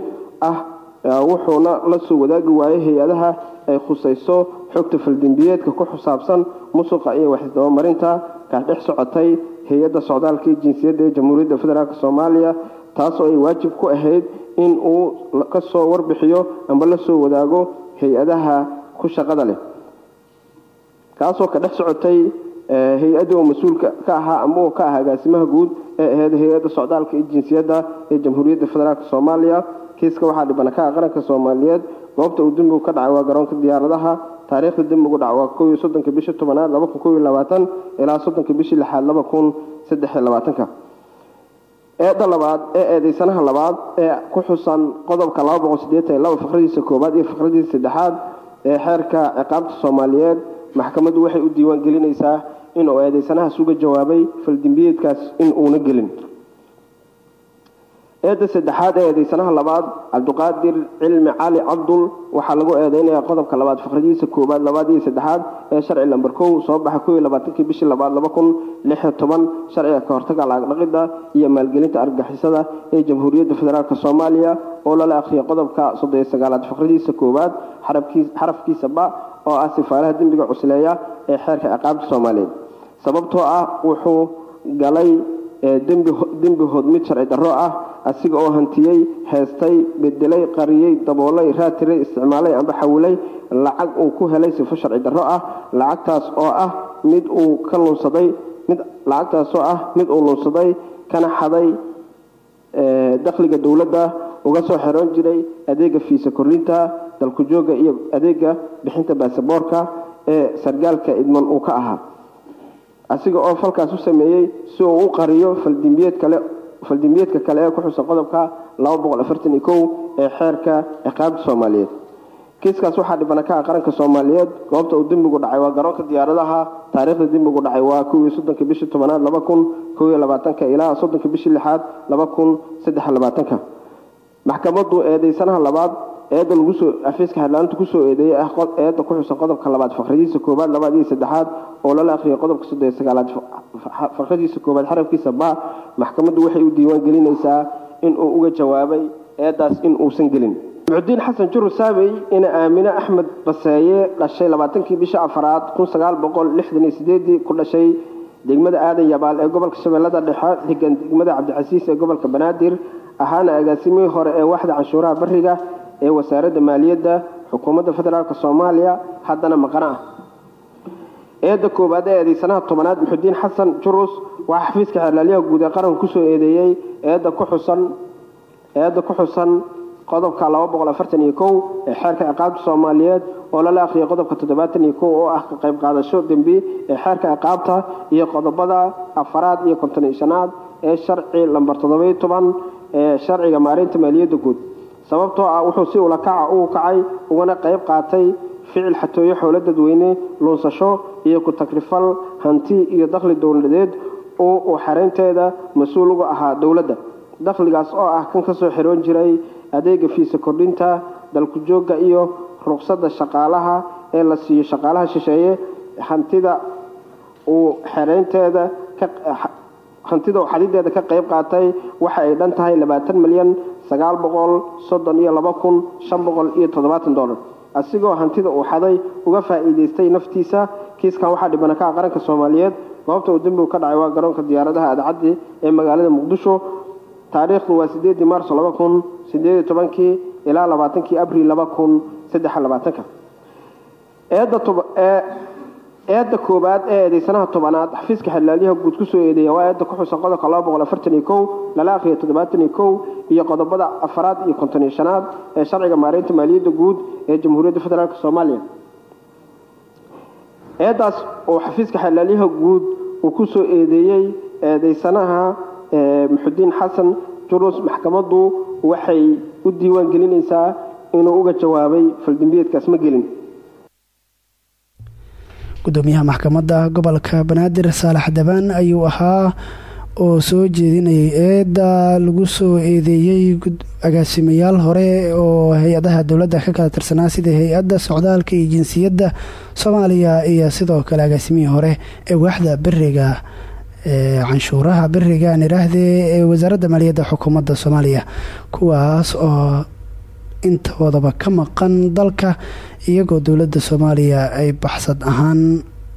ah wuxuuna la soo wadaagi waayey hay'adaha ay khusayso xogta faldembiyeedka ku xisaabsan musuqa iyo waxisdabamarinta ka dhex socotay hay'adda socdaalka iyo jinsiyadda ee jamhuuriyadda federaalk soomaaliya taasoo ay waajib ku ahayd in uu ka soo warbixiyo amba la soo wadaago hay'adaha ku shaqada leh. Kaasoo ka dhex socotay hay'adda oo mas'uulka ka ahaa ama uu ka ahaa agaasimaha guud ee ahayd hay'adda socdaalka iyo jinsiyadda ee jamhuuriyadda federaalk soomaaliya kiiska waxaa dhibana ka ah qaranka soomaaliyeed goobta uu dembigu ka dhacay waa garoonka diyaaradaha taariikhda dembigu dhaca waa kow iyo soddonka bishii tobanaad laba kun kow iyo labaatan ilaa soddonka bishii lixaad laba kun saddex labaatanka. Eedda labaad ee eedeysanaha labaad ee ku xusan qodobka laba boqol sideetan iyo laba faqradiisa koowaad iyo faqradiisa saddexaad ee xeerka ciqaabta soomaaliyeed maxkamaddu waxay u diiwaan gelinaysaa inuu eedeysanahaas uga jawaabay faldembiyeedkaas in uuna gelin eedda saddexaad ee eedeysanaha labaad cabdiqaadir cilmi cali cabdul waxaa lagu eedeynaya qodobka labaad fakradiisa koowaad labaad iyo saddexaad ee sharci lamber kow soo baxa kow iyo labaatankii bishii labaad laba kun lix iyo toban sharciga ka hortaga lacag dhaqidda iyo maalgelinta argagixisada ee jamhuuriyadda federaalk soomaaliya oo lala akhriyay qodobka soddoniyo sagaalaad fakradiisa koowaad xarafkiisa ba oo ah sifaalaha dembiga cusleeya ee xeerka ciqaabta soomaaliyeed. Sababtoo ah wuxuu galay dembi hodmid sharci darro ah asiga oo hantiyey heestay bedelay qariyey daboolay raatiray isticmaalay amba xawilay lacag uu ku helay sifo sharci darro ah lacagtaas oo ah mid uu ka lunsaday mid lacagtaasoo ah mid uu lunsaday kana xaday dakhliga dowladda uga soo xeroon jiray adeega fiisa kordhinta dalku jooga iyo adeega bixinta baasaboorka ee sargaalka idman uu ka ahaa. Asiga oo falkaas u sameeyey si uu u qariyo faldimbiyeedka kale ee ku xusan qodobka ee xeerka ciqaabta soomaaliyeed. Kiiskaas waxaa dhibana ka ah qaranka soomaaliyeed. Goobta uu dembigu dhacay waa garoonka diyaaradaha. Taariikhda dembigu dhacay waa bishii tobanaad ilaa soddonka bishii lixaad maxkamaddu eedeysanaha labaad eedda lagu soo afiiska hadlaanta ku soo eedeeyey ah eedda ku xusan qodobka labaad fakradiisa koowaad labaad iyo saddexaad oo lala akhriyay qodobka soddon iyo sagaalaad fakradiisa koowaad xarafkiisa ba maxkamaddu waxay u diiwaan gelinaysaa inuu uga jawaabay eeddaas in uusan gelin. Mucdiin xasan juru saabey ina aamine axmed baseeye dhashay labaatankii bisha afaraad ku dhashay degmada aadan yabaal ee gobolka shabeellada dhexe xigan degmada cabdicasiis ee gobolka banaadir ahaana agaasimihii hore ee waaxda canshuuraha bariga ee wasaaradda maaliyadda xukuumadda federaalk soomaaliya haddana maqana ah eedda koowaad ee eedeysanaha tobanaad muxudiin xasan jurus waxaa xafiiska xeerlaalyaha guud ee qaranka ku soo eedeeyey eedda ku xusan eedda ku xusan qodobka ee xeerka ciqaabta soomaaliyeed oo lala akhriyay qodobka oo ah ka qayb qaadasho dembi ee xeerka ciqaabta iyo qodobada afaraad iyo konton iyo shanaad ee sharci lamber ee sharciga maareynta maaliyadda guud sababtoo ah wuxuu si ulakaca ugu kacay ugana qayb qaatay ficil xatooyo xoolo dadweyne luunsasho iyo ku takrifal hanti iyo dakhli dowladeed oo uu xareynteeda mas'uul uga ahaa dowladda. Dakhligaas oo ah kan ka soo xiroon jiray adeega fiisa kordhinta dalku joogga iyo ruqsadda shaqaalaha ee la siiyo shaqaalaha shisheeye hantida uu xereynteeda hantida uu xadideeda ka qayb qaatay waxa ay dhan tahay labaatan milyan sagaal boqol soddon iyo laba kun shan boqol iyo toddobaatan dollar. Asigoo hantida uu xaday uga faa'iidaystay naftiisa kiiskan waxaa dhibana ka ah qaranka soomaaliyeed. Goobta uu dembigu ka dhacay waa garoonka diyaaradaha adcaddi ee magaalada muqdisho. Taariikhdu waa sideedii maarso laba kun sideed iyo tobankii ilaa labaatankii abril laba kun saddex labaatanka eedda koowaad ee eedeysanaha tobanaad xafiiska xelaalyaha guud ku soo eedeeya waa eedda ku xusan qodobka iyo qodobada afaraad iyo konton iyo shanaad ee sharciga maareynta maaliyadda guud ee jamhuuriyadda federaalk soomaaliya. Eeddaas oo xafiiska xelaalyaha guud uu ku soo eedeeyey eedeysanaha muxudiin xasan jurus maxkamaddu waxay u diiwaan gelinaysaa inuu uga jawaabay faldembiyeedkaas ma gelin gudoomiyaha maxkamadda gobolka banaadir saalax dabaan ayuu ahaa oo soo jeedinayay eedda lagu soo eedeeyey agaasimayaal hore oo hay'adaha dowladda ka kala tirsanaa sida hay'adda socdaalka iyo jinsiyadda soomaaliya iyo sidoo kale agaasimihii hore ee waaxda beriga canshuuraha beriga aan idhaahdee ee wasaaradda maaliyadda xukuumadda soomaaliya kuwaas oo intoodaba ka maqan dalka iyagoo dowladda soomaaliya ay baxsad ahaan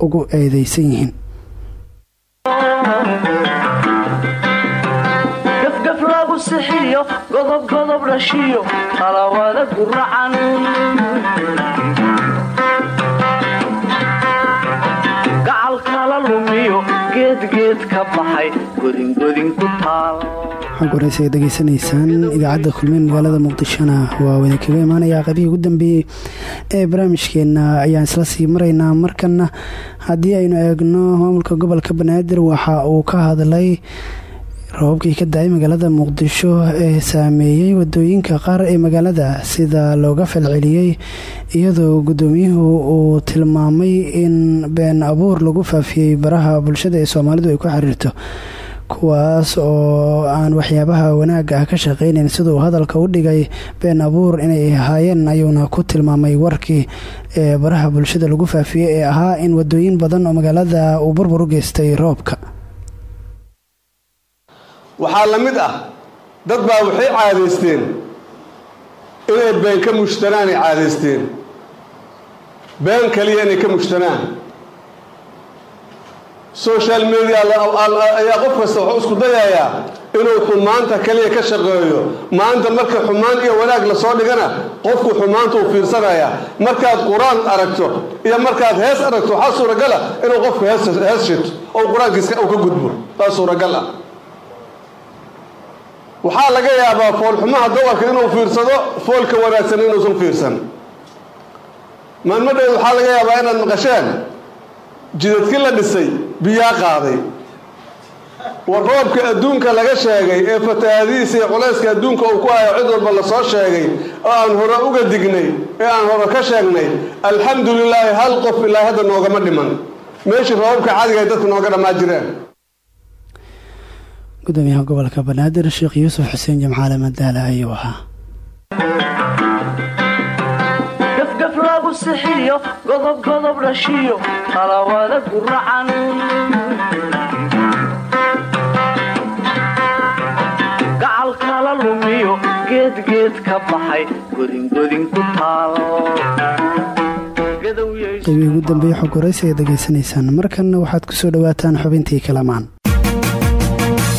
ugu eedeysan yihiin. Gafgaf lagu sixiyo godob godob dhashiyo qalawada guracan gacal kala lumiyo geedgeed ka baxay godingodin ku taal koreysa degeysanaysaan idaacadda kulmiye magaalada muqdishona waa wada kaga imaanayaa qaybihii ugu dambeeyey ee barnaamijkeena ayaan isla sii maraynaa markana haddii aynu eegno maamulka gobolka banaadir waxa uu ka hadlay roobabkii ka da'ay magaalada muqdisho ee saameeyey waddooyinka qaar ee magaalada sida looga falceliyey iyadoo gudoomiyuhu uu tilmaamay in been abuur lagu faafiyey baraha bulshada ee soomaalidu ay ku xiriirto kuwaas oo aan waxyaabaha wanaagga ah ka shaqaynayn siduu hadalka u dhigay been abuur inay ahaayeen ayuuna ku tilmaamay warkii ee baraha bulshada lagu faafiyey ee ahaa in wadooyin badan oo magaalada uu burbur u geystay roobka. Waxaa la mid ah dad baa waxay caadaysteen inay been ka mushtanaan ay caadaysteen. Been kaliya inay ka mushtanaan social media ayaa qof kasta wuxuu isku dayayaa inuu xumaanta kaliya ka shaqeeyo. Maanta marka xumaan iyo wanaag la soo dhigana qofku xumaanta uu fiirsanaya markaad qur'aan aragto iyo markaad hees aragto waxaa suuragala inuu qofku hees shito oo qur'aankiisa uu ka gudbo. Baa suuragal ah. Waxaa laga yaabaa foolxumaha dawarka inuu fiirsado foolka wanaagsan inuusan fiirsan. Maalmadheed waxaa laga yaabaa inaad maqasheen jidadkii la dhisay biyaa qaaday. War roobka adduunka laga sheegay ee fatahaadihiisa iyo culayska adduunka uu ku hayo cid walba la soo sheegay oo aan hore uga dignay ee aan hore ka sheegnay alxamdu lilaahi hal qof ilaa hadda noogama dhiman. Meeshii roobabka cadiga ay dadka nooga dhammaa jireen gudoomiyaha gobolka banaadir sheekh yuusuf xuseen jamcaale madaala ayuu ahaa sixiyo godob godob dhashiyo talawada guracan gacal kala lumiyo geedgeed ka baxay godingodin ku taal. Ugu dambeeye xog horaysi ayaad degeysanaysaan markanna waxaad ku soo dhowaataan xubintii kalamaan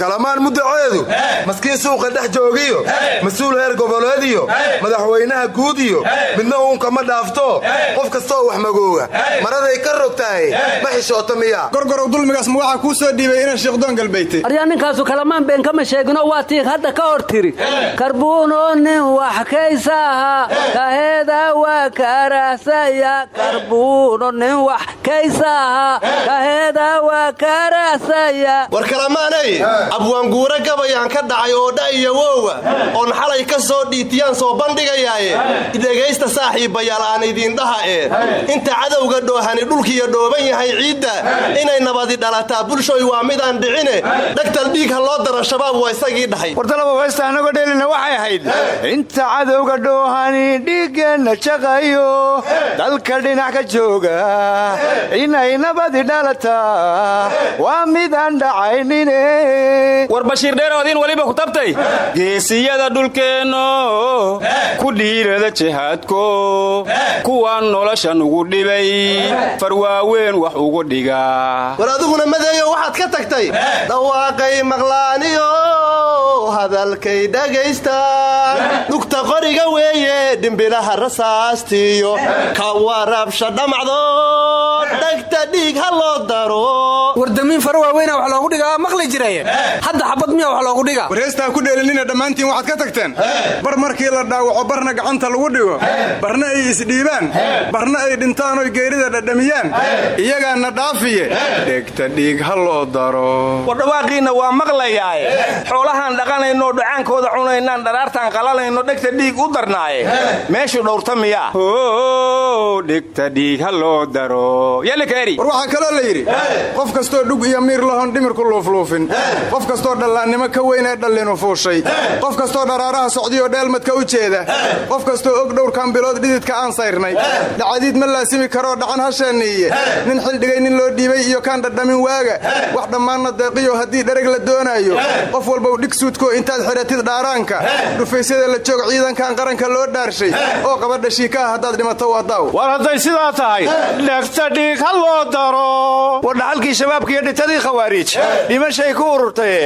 kalamaan muddaceedu maskiin suuqa dhex joogiyo mas'uul heer goboleediyo madaxweynaha guudiyo midna uunka ma dhaafto qof kastooo wax magooga. Maraday ka rogtahay ma xishoota miya. Gorgorow dulmigaas ma waxaa kuu soo dhiibay inaan sheekdoon galbaytay aryaa ninkaasu kalamaan been kama sheegino waa tii hadda ka hor tiri. Karbuuno nin wax kaysaaha kaheeda waa karahsaya karbuuno nin wax war kalamaanay abwaanguure gabayaan ka dhacay oo dha iyo wowa oon xalay ka soo dhiitiyaan soo bandhigayaaye. Dhegaysta saaxiibbayaal aan idiindhaha ee inta cadowga dhoohani dhulkiiyo dhooban yahay ciidda. Inay nabadi dhalataa bulshoy waa midaan dhicine dhagtal dhiig ha loo daro shabaab waa isagii dhahay. Wartalaba weysta anagoo dheelina waxay ahayd. Inta cadowga dhoohani dhiiggeenna jaqayo dalka dhinac ka jooga inay nabadi dhalataa waa midaan dhacaynine war bashiir dheeroodiin weliba ku tabtay geesiyada dhulkeenno ku dhiirada jihaadko kuwaan nolosha nugu dhibay farwaaweyn wax ugu dhiga war adiguna madeeyo waxaad ka tagtay dhawaaqay maqlaaniyo hadalkay dhagaystaan dhugta qoriga weeye dhimbilaha rasaastiyo ka warabsha dhamacdo wardamiin fara waaweyna wax loogu dhigaa maqli jiray. Hadda xabad miya wax loogu dhiga. Warheestaan ku dheelinina dhammaantiin waxaad ka tagteen. Bar markii la dhaawaco barna gacanta lagu dhigo. Barna ay isdhiibaan barna ay dhintaan oy geerida dhadhamiyaan. Iyagaana dhaafiye. Dhegta dhiig ha loo daro. War dhawaaqiinna waa maqlayaaye xoolahaan dhaqanaynoo dhacaankooda cunaynaan dharaartaan qalalayno dhegta dhiig u darnaaye. Meeshu dhowrta miyaa. Dhegta dhiig ha loo daro war waxaa kaloo la yidhi qof kastoo dhug iyo miir lahon dhimirku luufluufin qof kastoo dhallaannimo ka weyn ee dhallinu fuushay qof kastoo dharaaraha socdiyoo dheelmadka u jeeda qof kastoo og dhowrkan bilood dhididka aan sayrnay. Dhacadiid ma laasimi karoo dhacan hasheeniiye nin xildhigay nin loo dhiibay iyo kaan dhadhamin waaga. Wax dhammaanna deeqiyo haddii dhereg la doonaayo. Qof walbow dhig suudko intaad xidhatid dhaaraanka. Dhufaysyada la joog ciidankan qaranka loo dhaarshay oo qabadha shiikaha haddaad dhimato waa daaw. War hadday sidaa tahay dhiig ha loo daro war dhaxalkii shabaabka iyo dhitadii khawaariij dhimashay ku ururtaye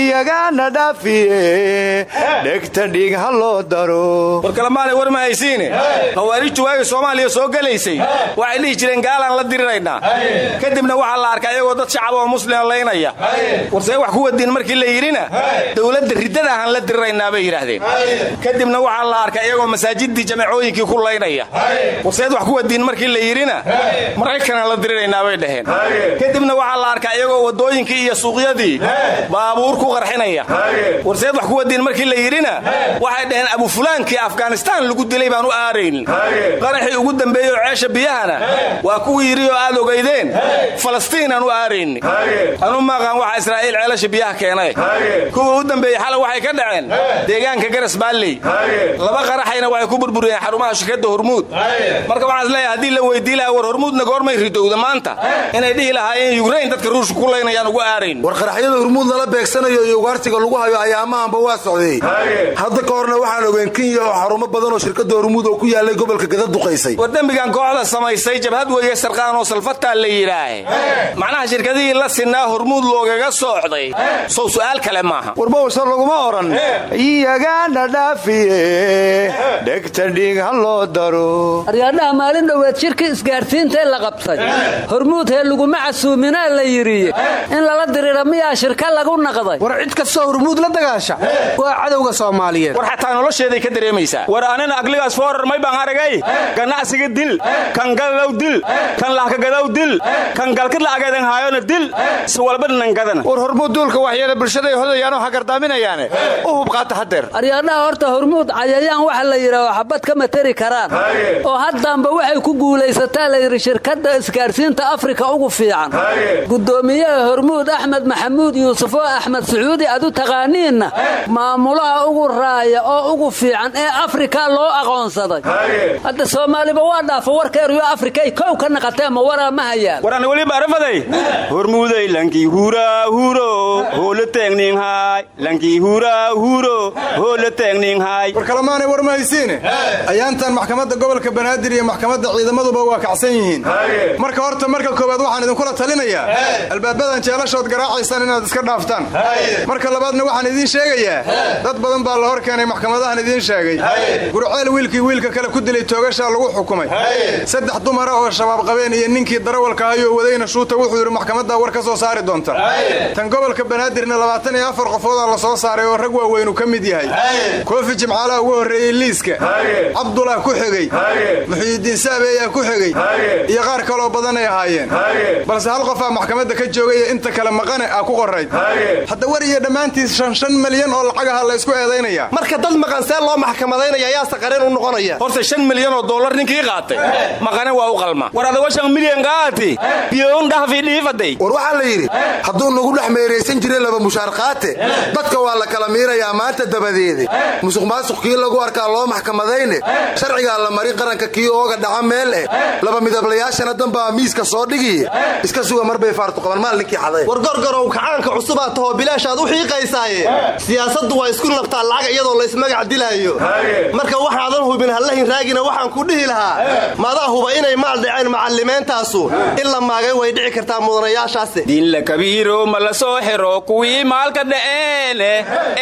iyagaana dhaafiye dhegta dhiig ha loo daro. Warkalamaanay war ma haysiine khawaarijtu waagii soomaaliya soo gelaysay waxay dhihi jireen gaalaan la diriraynaa. Kadibna waxaa la arkaa iyagoo dad shacab oo muslima laynaya. Warsee wax ku wadiin markii la yidhina dowladda riddada ahaan la diriraynaa bay yidhaahdeen kadibna waxaa la arkaa iyagoo masaajidii jamacooyinkii ku laynaya. Warseed wax ku wadiin markii la yidhina maraykanaan la diriraynaa bay dhaheen. Kadibna waxaa la arkaa iyagoo wadooyinkii iyo suuqyadii baabuur ku qarxinaya. Warseed wax ku wadiin markii la yidhina waxay dhaheen abufulaankii afghanistaan lagu dilay baan u aaraynin qaraxii ugu dambeeyey oo ceesha biyahana waa kuwii yidhi oo aad ogaydeen falastiin aan u aarayni anu maaqaan waxaa israa'iil ceelasha biyaha keenay. Kuwa u dambeeyey xalay waxay ka dhaceen deegaanka garas baalley laba qaraxayna waxay ku burburiyeen xarumaha shirkadda hormuud. Marka waxaan is leeyahay haddii la weydii lahaa war hormuudna goormay ridowda maanta. Inay dhihi lahaayeen yukrain dadka ruushka ku laynayaan ugu aarayn. War qaraxyada hormuud lala beegsanayo iyo ugaarsiga lagu hayo ayaamahanba waa socday. Hadda ka horna waxaan ogeen kenya oo xarumo badan oo shirkadda hormuud oo ku yaalay gobolka gada duqaysay. War dembigan kooxda samaysay jabhad weeye sarqaan oo salfataa la yidhaahe. Macnaha shirkadihii la sinaa hormuud loogaga soocday sow su'aal kale maaha. Warbawse laguma odhan iyagaana dhaafiye. Dhegta dhiig ha loo daro. Aryaadhaha maalin dhoweed shirkii isgaarsiintae la qabtay hormuud hee laguma casuuminaa la yidhi. In lala dirira miyaa shirka lagu naqday? War cid kastoo hormuud la dagaasha waa cadowga soomaaliyeed. War xataa nolosheeday ka dareemaysaa. War anina agligaas foorar may baan aragay? Ganacsiga dil kan gadadow dil kan lahkagadaw dil kan galkid la'ageedan haayona dil si walba dhinangadana war hormuud duulka waxyeele bulshaday hodayaanoo hagardaaminayaane. U hubqaata hadeer aryaadhaha horta hormuud cayayaan waxa la yidhaah xabad kama teri karaan. Oo haddaanba waxay ku guulaysataa la yidhi shirkadda isgaarsiinta afrika ugu fiican. Guddoomiyaha hormuud axmed maxamuud yuusuf oo axmed sacuudi aad u taqaaniinna maamulaha ugu raaya oo ugu fiican ee afrika loo aqoonsaday. Hadda soomaaliba waa dhaafo warkeeryo afrikay kow ka naqatee ma waraa ma hayaan. Warani weliba arafaday? Hormuuday lankii huraa huro hoola teegninhaay lankii huraa huro hoola teegninhaay war kalemaanay war ma haysiine? Ayaantan maxkamadda gobolka banaadir iyo maxkamadda ciidamaduba waa kacsan yihiin marka horta marka koowaad waxaan idinkula talinayaa. Albaabadan jeelashood garaacaysaan inaad iska dhaaftaan. Marka labaadna waxaan idiin sheegayaa. Dad badan baa la hor keenay maxkamadahan idiin sheegay. Gurceel wiilkii wiilka kale ku dilay toogashaa lagu xukumay. Saddex dumara oo shabaab qabeen iyo ninkii darawalka hayoo wadayna shuuta wuxuu yidhi maxkamaddaa war ka soo saari doonta. Tan gobolka banaadirna labaatan iyo afar qofoodaa la soo saaray oo rag waaweynu ka mid yahay. Koofi jimcaalaha ugu horreeyey liiska. Cabdulah ku xigey muxiyidiin saabeeyaa ku xigey iyo qaar kaloo badanay ahaayeen. Balse hal qofaa maxkamadda ka joogaya inta kale maqane ah ku qorayd. Hadda war iyo dhammaantiis shan shan malyan oo lacagaha la ysku eedaynaya marka dad maqan see loo maxkamadaynaya ayaase qareen u noqonaya. Horta shan milyan oo dollar ninkii qaatay. Maqane waa u qalma. War adago shan milyan qaati. Biyoon dhahafi dhiifaday war waxaa la yidhi hadduu nagu dhex meeraysan jiray laba mushaar qaate dadka waa la kala miirayaa maanta dabadeede musuq maasuq kii lagu arkaa loo maxkamadayne sharcigaa la marin qaranka kii ooga dhaca meel eh laba midablayaashana danbaa miiska soo dhigiye iska suga mar bay faartu qaban maalinkii xaday war gorgorow kacaanka cusubaa tahoo bilaashaad u xiiqaysaaye. Siyaasaddu waa isku nabtaa lacag iyadoo laysmagac dilaayo marka waxaadan hubin hallahin raagina waxaan ku dhihi lahaa. Maadaa huba inay maal dhaceen macallimeentaasu. In la maagay way dhici kartaa mudanayaashaase diinla kabiiro ma la soo xiro kuwii maalka dha'eene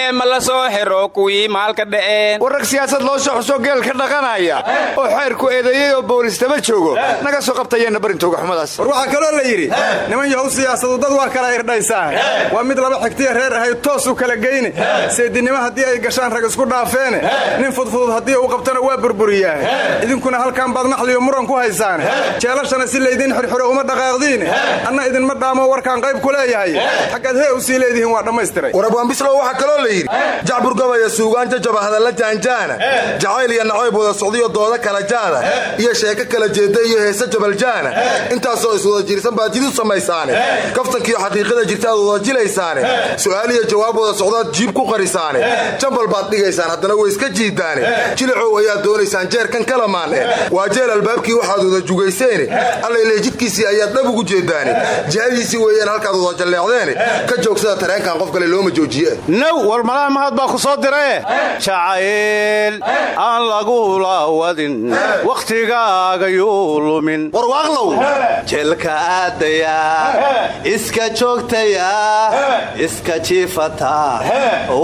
ee ma la soo xiro kuwii maalka dha'een war rag siyaasad loo soo xuso geel ka dhaqanaya? Oo xeerku eedeeyey oo boolistama joogo. Naga soo qabtayeenna barintooga xumadaas. War waxaa kaloo la yidhi niman yahow siyaasadu dad waa kala irdhaysaa waa mid laba xigtiya reer ahay toos u kala geyne seedinimo haddii ay gashaan rag isku dhaafeene nin fudfudud haddii uu qabtana waa burburiyaa idinkuna halkan baad naxliyo muran ku haysaane jeelashana si laydin xirxiro uma dhaqaaqdiine anna idinma dhaamo warkaan qayb ku leeyahay. Xaggaad hee u sii leedihiin waa dhammaystiray. War abwaanbislow waxaa kaloo la yidhi jacbur gabaya suugaan jajaba hadalla jaanjaana. Jacayl iyo nacayb wada socdiyo dooda kala jaada. Iyo sheeko kala jeeda iyo heese jabaljaana intaasoo iswada jirsan baad jid u samaysaane kaftankiiyo xaqiiqada jirta aad wada jilaysaane su'aal iyo jawaab wada socdaad jiib ku qarisaane. Jambal baad dhigaysaan haddana way iska jiidaane jilicow ayaad doonaysaan jeerkan kalamaan eh waa jeel albaabkii waxaad wada jugayseene allayle jidkiisii ayaad dhab ugu jeedaane jihadiisii weeyaan halkaad wada jalleecdeene ka joogsada tareenkan qof kale looma joojiye. Naw war malaha mahad baa ku soo dirae jacayl aan lagula wadin. Wakhtigaaga yuu lumin warwaaqlow jeelka aadaya iska joogtaya iska jiifata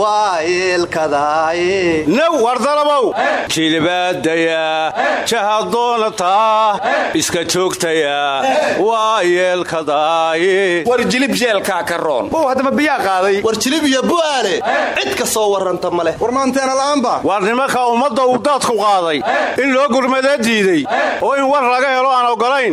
waa yeelkadaaye naw wardalabow jilibaadaya jahadoonataa iska joogtaya waa yeelkadaaye war jilib jeelkaa ka roon. Haddama biyaa qaaday. War jilib iyo bu'aale cid ka soo warranta ma leh. War maanteena la'aanba. War nimanka ummadda uu daadku qaaday. In loo gurmadee diiday. Oo in war laga helo aan ogolayn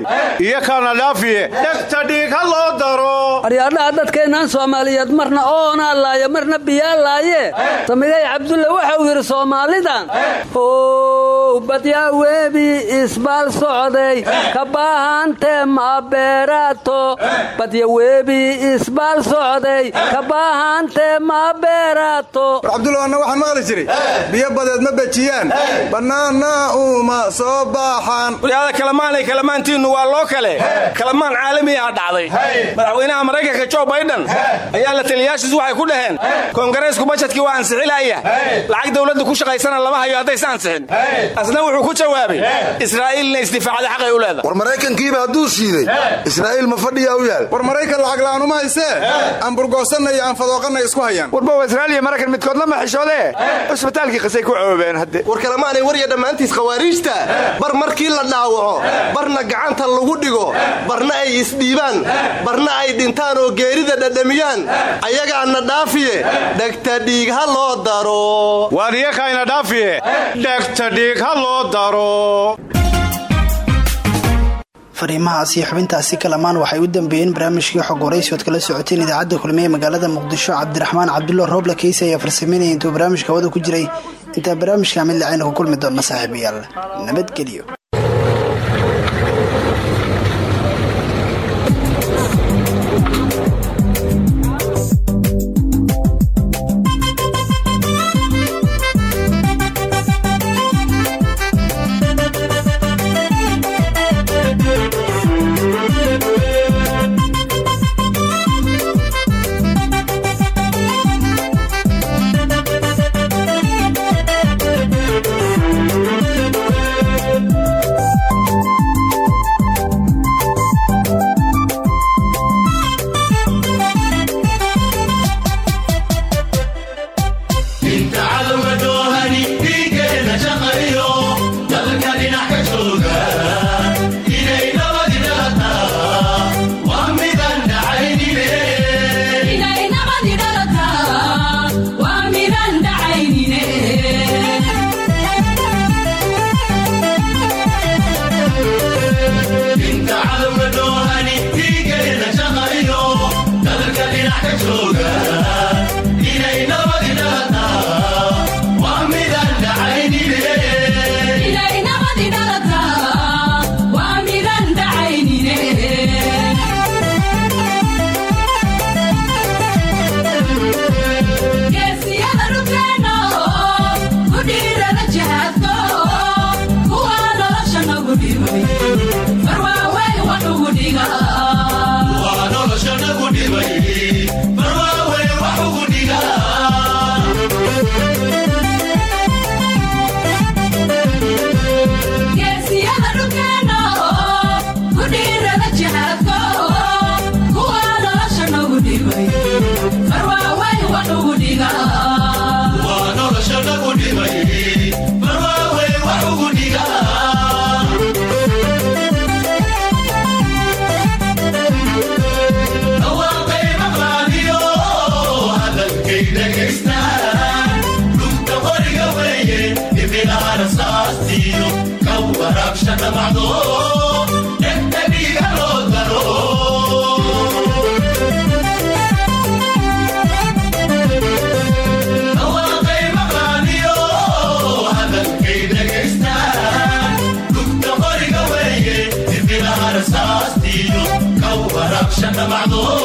iyo kaana dhaafiye dhegta dhiig ha loo daro. Aryaadhaha dadkeennaan soomaaliyeed marna oonaa laaya marna biyaa laaye. Samigay cabdulle waxa uu yidhi soomaalidan ow badyaa webi isbaal socday ka baahantee maabeeraato badya webi isbaal socday ka baahantee maabeeraato war cabdulla anna waxaan maqli jiray. Biyo badeed ma bejiyaan. Bannaanna uma soo baaxaan kalamaantiinnu waa loo kale. Kalamaan caalami ah dhacday. Madaxweynaha maraykanka jo baydhan ayaa la taliyaashiisu waxay ku dhaheen. Koongareesku bajadkii waa ansixilaya lacag dawladda ku shaqaysana lama hayo haddaysa ansixin. Asna wuxuu ku jawaabay israa'iilna isdifaacda xaqay u leedahay. War maraykankiiba hadduu shiiday israa'iil ma fadhiyaa u yaal? War maraykan lacag la'aanuma haysee aan burgoosanna iyo aan fadooqanna isku hayaan. Warbow israa'iil iyo maraykan midkoodna ma xishoodee. Cusbitaalkii qasay ku coobeen hadde war kalemaanay warya dhammaantiis khawaariijta. Bar markii la dhaawaco barna gacanta lagu dhigo barna ay isdhiibaan barna ay dhintaan oo geerida dhadhamiyaan. Ayagaana dhaafiye dhegta dhiig ha loo daro. Waariyakayna dhaafiye dhegta dhiig ha loo daro. Fariimahaas iyo xubintaasi kalamaan waxay u dambeeyeen barnaamijkii xog waraysi ood kala socoteen idaacadda kulmiye magaalada muqdisho cabdiraxmaan cabdulla rooble keysi ayaa farsameynaya intuu barnaamijka hawada ku jiray. Intaa barnaamijka mid lacayna ku kulmi doonna saaxiibayaal. Nabadgelyo 大的丑男。Yeah.